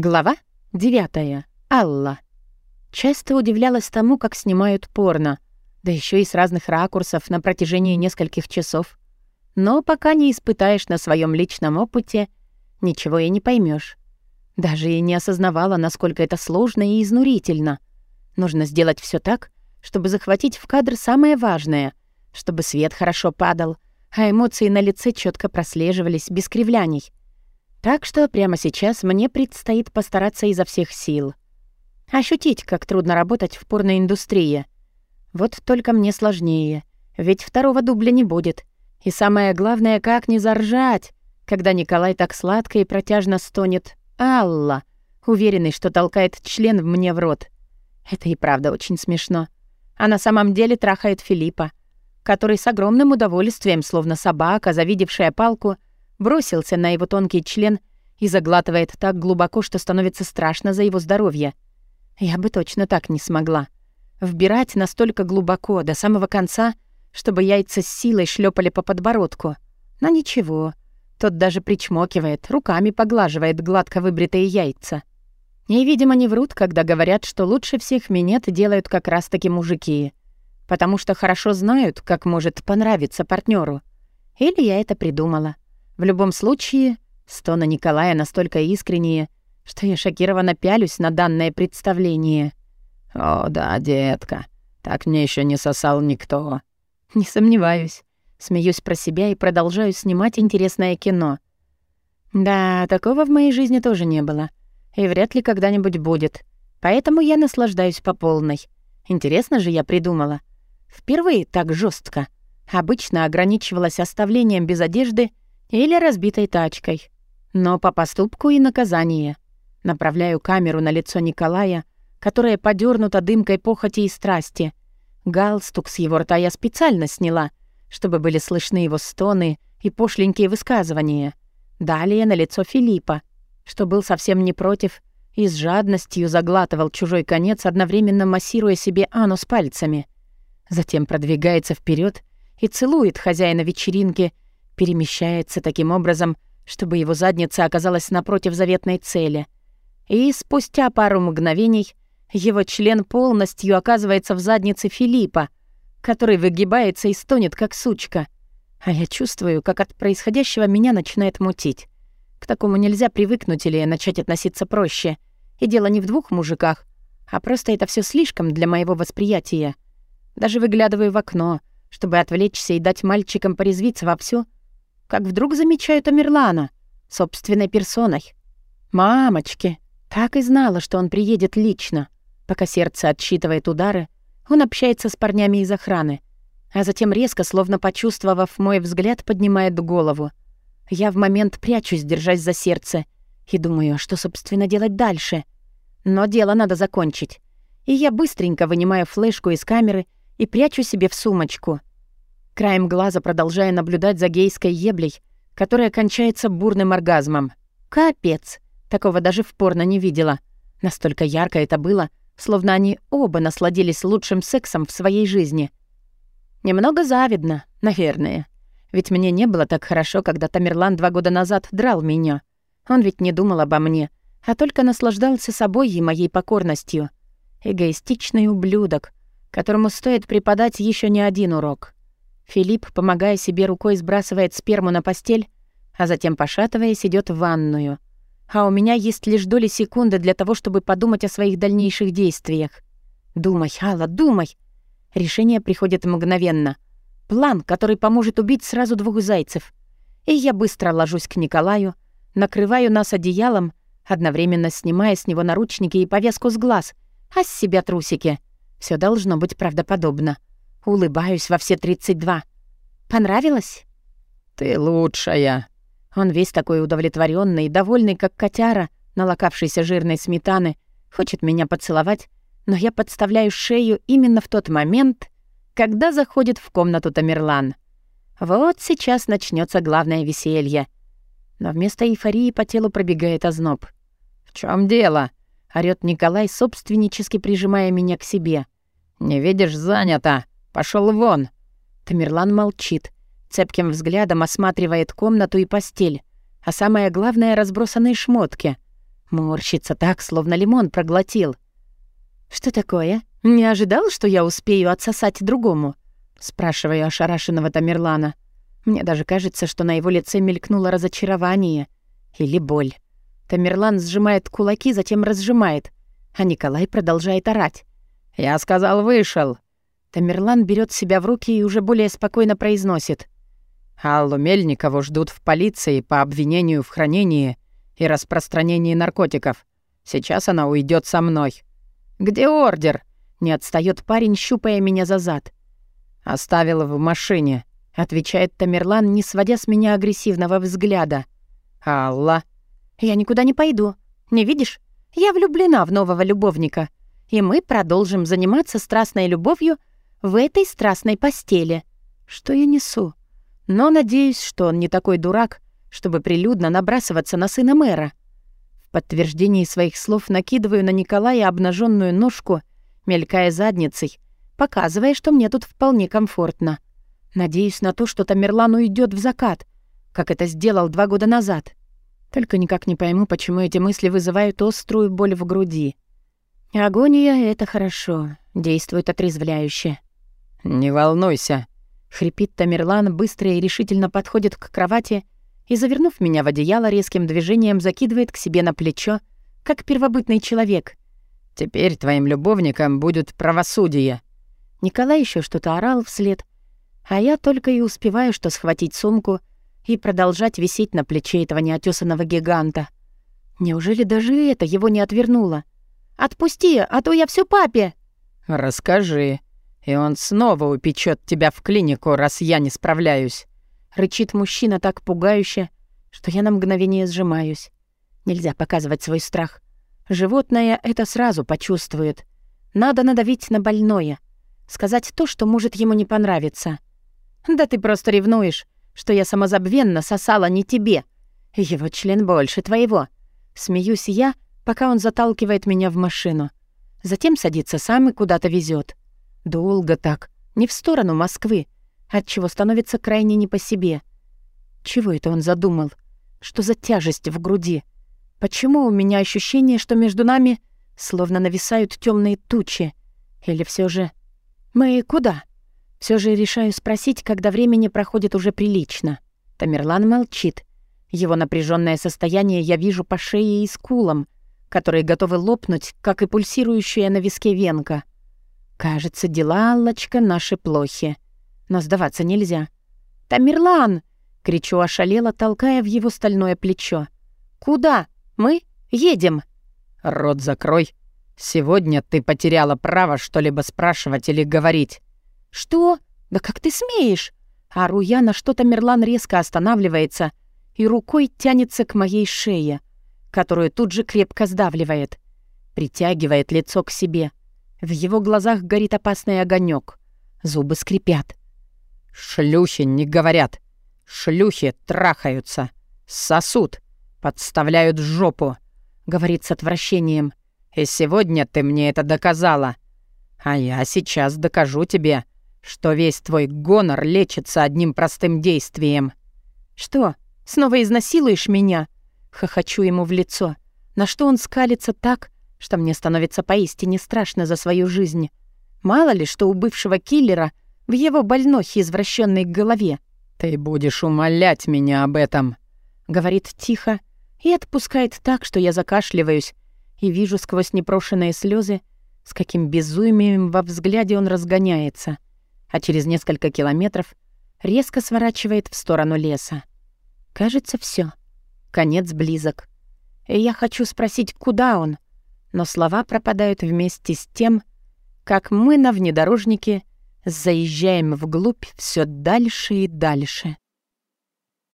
Глава 9. Алла. Часто удивлялась тому, как снимают порно, да еще и с разных ракурсов на протяжении нескольких часов. Но пока не испытаешь на своем личном опыте, ничего и не поймешь. Даже и не осознавала, насколько это сложно и изнурительно. Нужно сделать все так, чтобы захватить в кадр самое важное, чтобы свет хорошо падал, а эмоции на лице четко прослеживались без кривляний — так что прямо сейчас мне предстоит постараться изо всех сил. Ощутить, как трудно работать в порноиндустрии. Вот только мне сложнее, ведь второго дубля не будет. И самое главное, как не заржать, когда Николай так сладко и протяжно стонет «Алла», уверенный, что толкает член мне в рот. Это и правда очень смешно. А на самом деле трахает Филиппа, который с огромным удовольствием, словно собака, завидевшая палку, — бросился на его тонкий член и заглатывает так глубоко, что становится страшно за его здоровье. Я бы точно так не смогла. Вбирать настолько глубоко, до самого конца, чтобы яйца с силой шлепали по подбородку. Но ничего. Тот даже причмокивает, руками поглаживает гладко выбритые яйца. И, видимо, не врут, когда говорят, что лучше всех минет делают как раз-таки мужики. Потому что хорошо знают, как может понравиться партнеру. Или я это придумала. В любом случае, стоны Николая настолько искренние, что я шокированно пялюсь на данное представление. «О, да, детка, так мне еще не сосал никто». «Не сомневаюсь». Смеюсь про себя и продолжаю снимать интересное кино. Да, такого в моей жизни тоже не было. И вряд ли когда-нибудь будет. Поэтому я наслаждаюсь по полной. Интересно же я придумала. Впервые так жестко. Обычно ограничивалась оставлением без одежды — или разбитой тачкой. Но по поступку и наказание. Направляю камеру на лицо Николая, которое подернуто дымкой похоти и страсти. Галстук с его рта я специально сняла, чтобы были слышны его стоны и пошленькие высказывания. Далее на лицо Филиппа, что был совсем не против и с жадностью заглатывал чужой конец, одновременно массируя себе анус пальцами. Затем продвигается вперед и целует хозяина вечеринки — перемещается таким образом, чтобы его задница оказалась напротив заветной цели. И спустя пару мгновений его член полностью оказывается в заднице Филиппа, который выгибается и стонет, как сучка. А я чувствую, как от происходящего меня начинает мутить. К такому нельзя привыкнуть или начать относиться проще. И дело не в двух мужиках, а просто это все слишком для моего восприятия. Даже выглядываю в окно, чтобы отвлечься и дать мальчикам порезвиться вовсю — как вдруг замечаю Тамерлана собственной персоной. «Мамочки!» Так и знала, что он приедет лично. Пока сердце отсчитывает удары, он общается с парнями из охраны, а затем резко, словно почувствовав мой взгляд, поднимает голову. Я в момент прячусь, держась за сердце, и думаю, а что, собственно, делать дальше. Но дело надо закончить. И я быстренько вынимаю флешку из камеры и прячу себе в сумочку. Краем глаза продолжая наблюдать за гейской еблей, которая кончается бурным оргазмом. Капец! Такого даже в порно не видела. Настолько ярко это было, словно они оба насладились лучшим сексом в своей жизни. Немного завидно, наверное. Ведь мне не было так хорошо, когда Тамерлан два года назад драл меня. Он ведь не думал обо мне, а только наслаждался собой и моей покорностью. Эгоистичный ублюдок, которому стоит преподать еще не один урок. Филипп, помогая себе рукой, сбрасывает сперму на постель, а затем, пошатываясь, идет в ванную. А у меня есть лишь доли секунды для того, чтобы подумать о своих дальнейших действиях. Думай, Алла, думай. Решение приходит мгновенно. План, который поможет убить сразу двух зайцев. И я быстро ложусь к Николаю, накрываю нас одеялом, одновременно снимая с него наручники и повязку с глаз, а с себя трусики. Все должно быть правдоподобно. Улыбаюсь во все 32. Понравилось? Ты лучшая. Он весь такой удовлетворенный, довольный, как котяра, налокавшийся жирной сметаны, хочет меня поцеловать, но я подставляю шею именно в тот момент, когда заходит в комнату Тамерлан. Вот сейчас начнется главное веселье. Но вместо эйфории по телу пробегает озноб. «В чем дело?» — орёт Николай, собственнически прижимая меня к себе. «Не видишь, занято!» Пошел вон!» Тамерлан молчит, цепким взглядом осматривает комнату и постель, а самое главное — разбросанные шмотки. Морщится так, словно лимон проглотил. «Что такое? Не ожидал, что я успею отсосать другому?» Спрашиваю ошарашенного Тамерлана. Мне даже кажется, что на его лице мелькнуло разочарование или боль. Тамерлан сжимает кулаки, затем разжимает, а Николай продолжает орать. «Я сказал, вышел!» Тамерлан берет себя в руки и уже более спокойно произносит. «Аллу Мельникову ждут в полиции по обвинению в хранении и распространении наркотиков. Сейчас она уйдет со мной». «Где ордер?» — не отстает парень, щупая меня за зад. «Оставила в машине», — отвечает Тамерлан, не сводя с меня агрессивного взгляда. «Алла». «Я никуда не пойду. Не видишь? Я влюблена в нового любовника. И мы продолжим заниматься страстной любовью в этой страстной постели. Что я несу? Но надеюсь, что он не такой дурак, чтобы прилюдно набрасываться на сына мэра. В подтверждении своих слов накидываю на Николая обнаженную ножку, мелькая задницей, показывая, что мне тут вполне комфортно. Надеюсь на то, что Тамерлан уйдет в закат, как это сделал два года назад. Только никак не пойму, почему эти мысли вызывают острую боль в груди. Агония — это хорошо, действует отрезвляюще. «Не волнуйся», — хрипит Тамерлан, быстро и решительно подходит к кровати и, завернув меня в одеяло, резким движением закидывает к себе на плечо, как первобытный человек. «Теперь твоим любовником будет правосудие». Николай еще что-то орал вслед, а я только и успеваю, что схватить сумку и продолжать висеть на плече этого неотесанного гиганта. Неужели даже это его не отвернуло? «Отпусти, а то я все папе!» «Расскажи, и он снова упечет тебя в клинику, раз я не справляюсь». Рычит мужчина так пугающе, что я на мгновение сжимаюсь. Нельзя показывать свой страх. Животное это сразу почувствует. Надо надавить на больное. Сказать то, что может ему не понравиться. «Да ты просто ревнуешь, что я самозабвенно сосала не тебе. Его член больше твоего». Смеюсь я, пока он заталкивает меня в машину. Затем садится сам и куда-то везет. Долго так, не в сторону Москвы, отчего становится крайне не по себе. Чего это он задумал? Что за тяжесть в груди? Почему у меня ощущение, что между нами словно нависают темные тучи? Или все же... Мы куда? Все же решаю спросить, когда времени проходит уже прилично. Тамерлан молчит. Его напряженное состояние я вижу по шее и скулам, которые готовы лопнуть, как и пульсирующая на виске венка. Кажется, дела, Аллочка, наши плохи. Но сдаваться нельзя. «Тамерлан!» — кричу ошалела, толкая в его стальное плечо. «Куда? Мы едем!» «Рот закрой. Сегодня ты потеряла право что-либо спрашивать или говорить». «Что? Да как ты смеешь?» Ору я, на что Тамерлан резко останавливается и рукой тянется к моей шее, которую тут же крепко сдавливает. Притягивает лицо к себе. В его глазах горит опасный огонек. Зубы скрипят. «Шлюхи не говорят. Шлюхи трахаются. Сосут. Подставляют жопу», — говорит с отвращением. «И сегодня ты мне это доказала. А я сейчас докажу тебе, что весь твой гонор лечится одним простым действием». «Что, снова изнасилуешь меня?» Хохочу ему в лицо, на что он скалится так, что мне становится поистине страшно за свою жизнь. Мало ли, что у бывшего киллера в его больной извращенной голове. «Ты будешь умолять меня об этом», — говорит тихо и отпускает так, что я закашливаюсь и вижу сквозь непрошенные слезы, с каким безумием во взгляде он разгоняется, а через несколько километров резко сворачивает в сторону леса. Кажется, все. Конец близок. И я хочу спросить, куда он, но слова пропадают вместе с тем, как мы на внедорожнике заезжаем вглубь все дальше и дальше.